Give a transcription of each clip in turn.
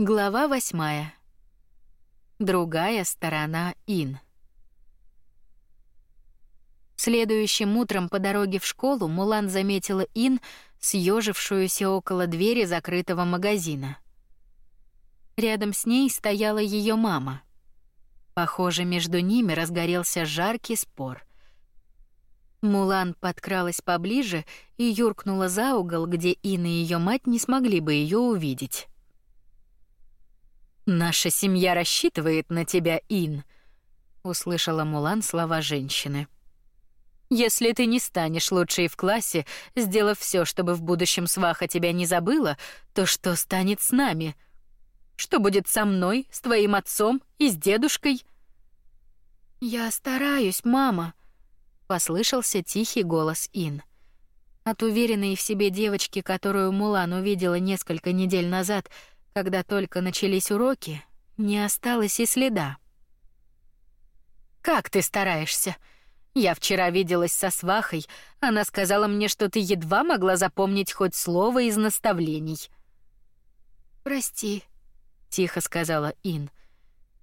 Глава восьмая. Другая сторона Ин. Следующим утром по дороге в школу Мулан заметила Ин, съежившуюся около двери закрытого магазина. Рядом с ней стояла ее мама. Похоже, между ними разгорелся жаркий спор. Мулан подкралась поближе и юркнула за угол, где Ин и ее мать не смогли бы ее увидеть. Наша семья рассчитывает на тебя, Ин, услышала Мулан слова женщины. Если ты не станешь лучшей в классе, сделав все, чтобы в будущем сваха тебя не забыла, то что станет с нами? Что будет со мной, с твоим отцом и с дедушкой? Я стараюсь, мама, послышался тихий голос Ин. От уверенной в себе девочки, которую Мулан увидела несколько недель назад, когда только начались уроки, не осталось и следа. Как ты стараешься? Я вчера виделась со свахой, она сказала мне, что ты едва могла запомнить хоть слово из наставлений. Прости, тихо сказала Ин.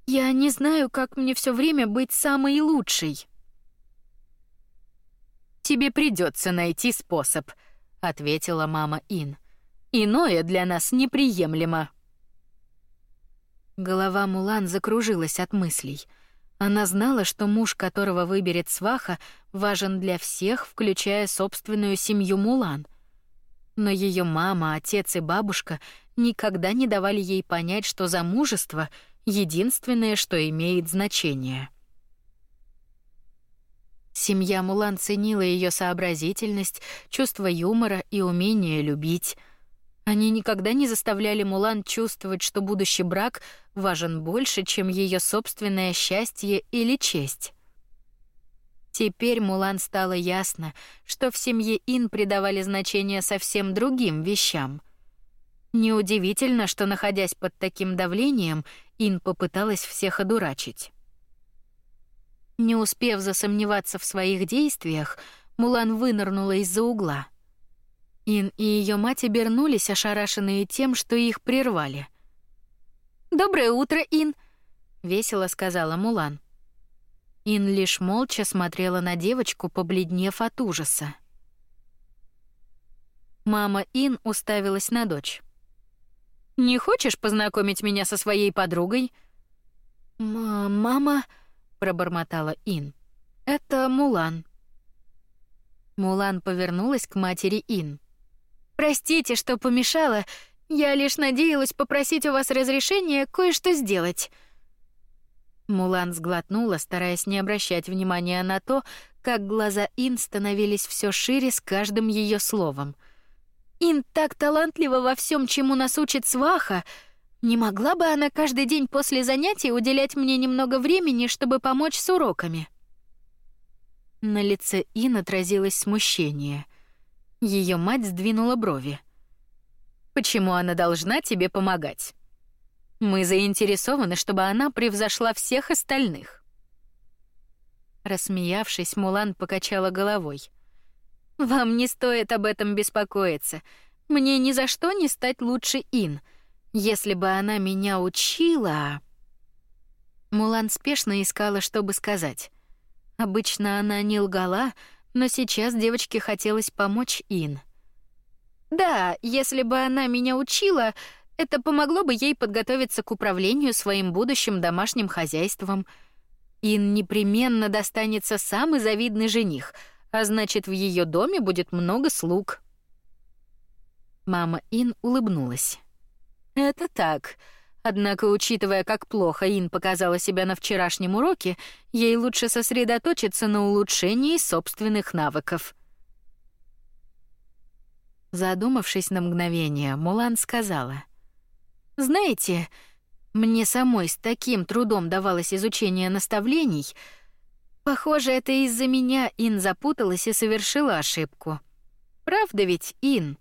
Я не знаю, как мне все время быть самой лучшей. Тебе придется найти способ, ответила мама Ин. Иное для нас неприемлемо. Голова Мулан закружилась от мыслей. Она знала, что муж, которого выберет сваха, важен для всех, включая собственную семью Мулан. Но ее мама, отец и бабушка никогда не давали ей понять, что замужество единственное, что имеет значение. Семья Мулан ценила ее сообразительность, чувство юмора и умение любить. Они никогда не заставляли Мулан чувствовать, что будущий брак важен больше, чем ее собственное счастье или честь. Теперь Мулан стало ясно, что в семье Ин придавали значение совсем другим вещам. Неудивительно, что находясь под таким давлением, Ин попыталась всех одурачить. Не успев засомневаться в своих действиях, Мулан вынырнула из-за угла. Ин и ее мать обернулись, ошарашенные тем, что их прервали. Доброе утро, Ин, весело сказала Мулан. Ин лишь молча смотрела на девочку, побледнев от ужаса. Мама Ин уставилась на дочь. Не хочешь познакомить меня со своей подругой? мама, пробормотала Ин. Это Мулан. Мулан повернулась к матери Ин. Простите, что помешала. Я лишь надеялась попросить у вас разрешения кое-что сделать. Мулан сглотнула, стараясь не обращать внимания на то, как глаза Ин становились все шире с каждым ее словом. Ин так талантлива во всем, чему нас учит сваха. Не могла бы она каждый день после занятий уделять мне немного времени, чтобы помочь с уроками? На лице Ин отразилось смущение. Ее мать сдвинула брови. Почему она должна тебе помогать? Мы заинтересованы, чтобы она превзошла всех остальных. Рассмеявшись, Мулан покачала головой. Вам не стоит об этом беспокоиться. Мне ни за что не стать лучше Ин. Если бы она меня учила, Мулан спешно искала, чтобы сказать. Обычно она не лгала, но сейчас девочке хотелось помочь Ин. Да, если бы она меня учила, это помогло бы ей подготовиться к управлению своим будущим домашним хозяйством. Ин непременно достанется самый завидный жених, а значит, в ее доме будет много слуг. Мама Ин улыбнулась. Это так. Однако, учитывая, как плохо Ин показала себя на вчерашнем уроке, ей лучше сосредоточиться на улучшении собственных навыков. Задумавшись на мгновение, Мулан сказала: "Знаете, мне самой с таким трудом давалось изучение наставлений. Похоже, это из-за меня Ин запуталась и совершила ошибку. Правда ведь, Ин?"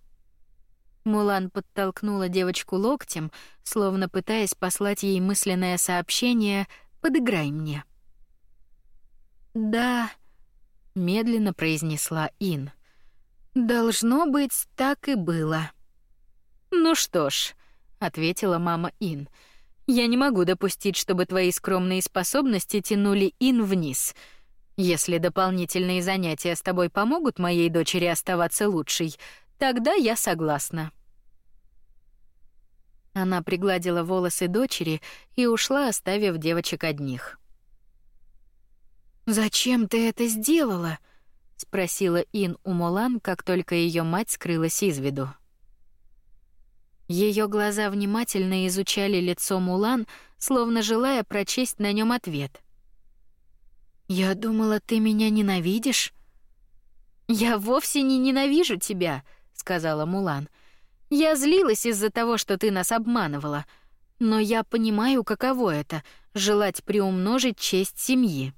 Мулан подтолкнула девочку локтем, словно пытаясь послать ей мысленное сообщение «Подыграй мне». «Да», — медленно произнесла Ин. «Должно быть, так и было». «Ну что ж», — ответила мама Ин. Я не могу допустить, чтобы твои скромные способности тянули Ин вниз. Если дополнительные занятия с тобой помогут моей дочери оставаться лучшей, тогда я согласна. Она пригладила волосы дочери и ушла, оставив девочек одних. Зачем ты это сделала? спросила Ин у Мулан, как только ее мать скрылась из виду. Ее глаза внимательно изучали лицо Мулан, словно желая прочесть на нем ответ. Я думала, ты меня ненавидишь. Я вовсе не ненавижу тебя, сказала Мулан. Я злилась из-за того, что ты нас обманывала, но я понимаю, каково это желать приумножить честь семьи.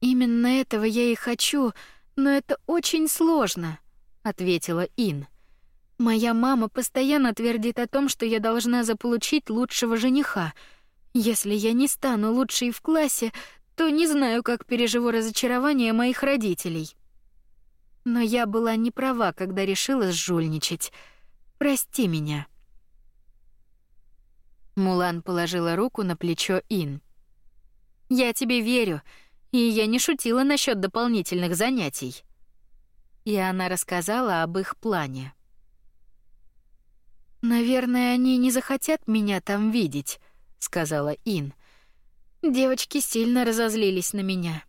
Именно этого я и хочу, но это очень сложно, ответила Ин. Моя мама постоянно твердит о том, что я должна заполучить лучшего жениха. Если я не стану лучшей в классе, то не знаю, как переживу разочарование моих родителей. Но я была не права, когда решила сжульничать. Прости меня. Мулан положила руку на плечо Ин. Я тебе верю, и я не шутила насчет дополнительных занятий. И она рассказала об их плане. Наверное, они не захотят меня там видеть, сказала Ин. Девочки сильно разозлились на меня.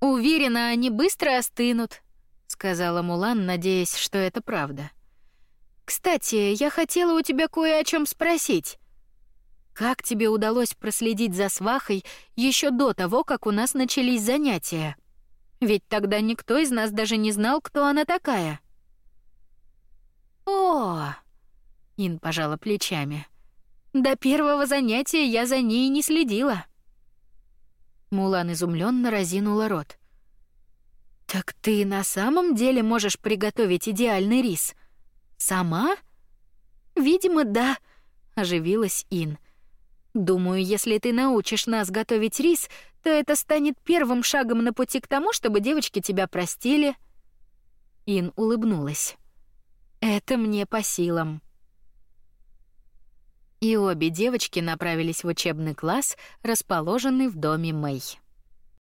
Уверена, они быстро остынут, сказала Мулан, надеясь, что это правда. Кстати, я хотела у тебя кое о чем спросить. Как тебе удалось проследить за свахой еще до того, как у нас начались занятия? Ведь тогда никто из нас даже не знал, кто она такая. О! Ин пожала плечами. До первого занятия я за ней не следила. Мулан изумленно разинула рот. Так ты на самом деле можешь приготовить идеальный рис? Сама? Видимо, да, оживилась Ин. Думаю, если ты научишь нас готовить рис, то это станет первым шагом на пути к тому, чтобы девочки тебя простили. Ин улыбнулась. Это мне по силам. И обе девочки направились в учебный класс, расположенный в доме Мэй.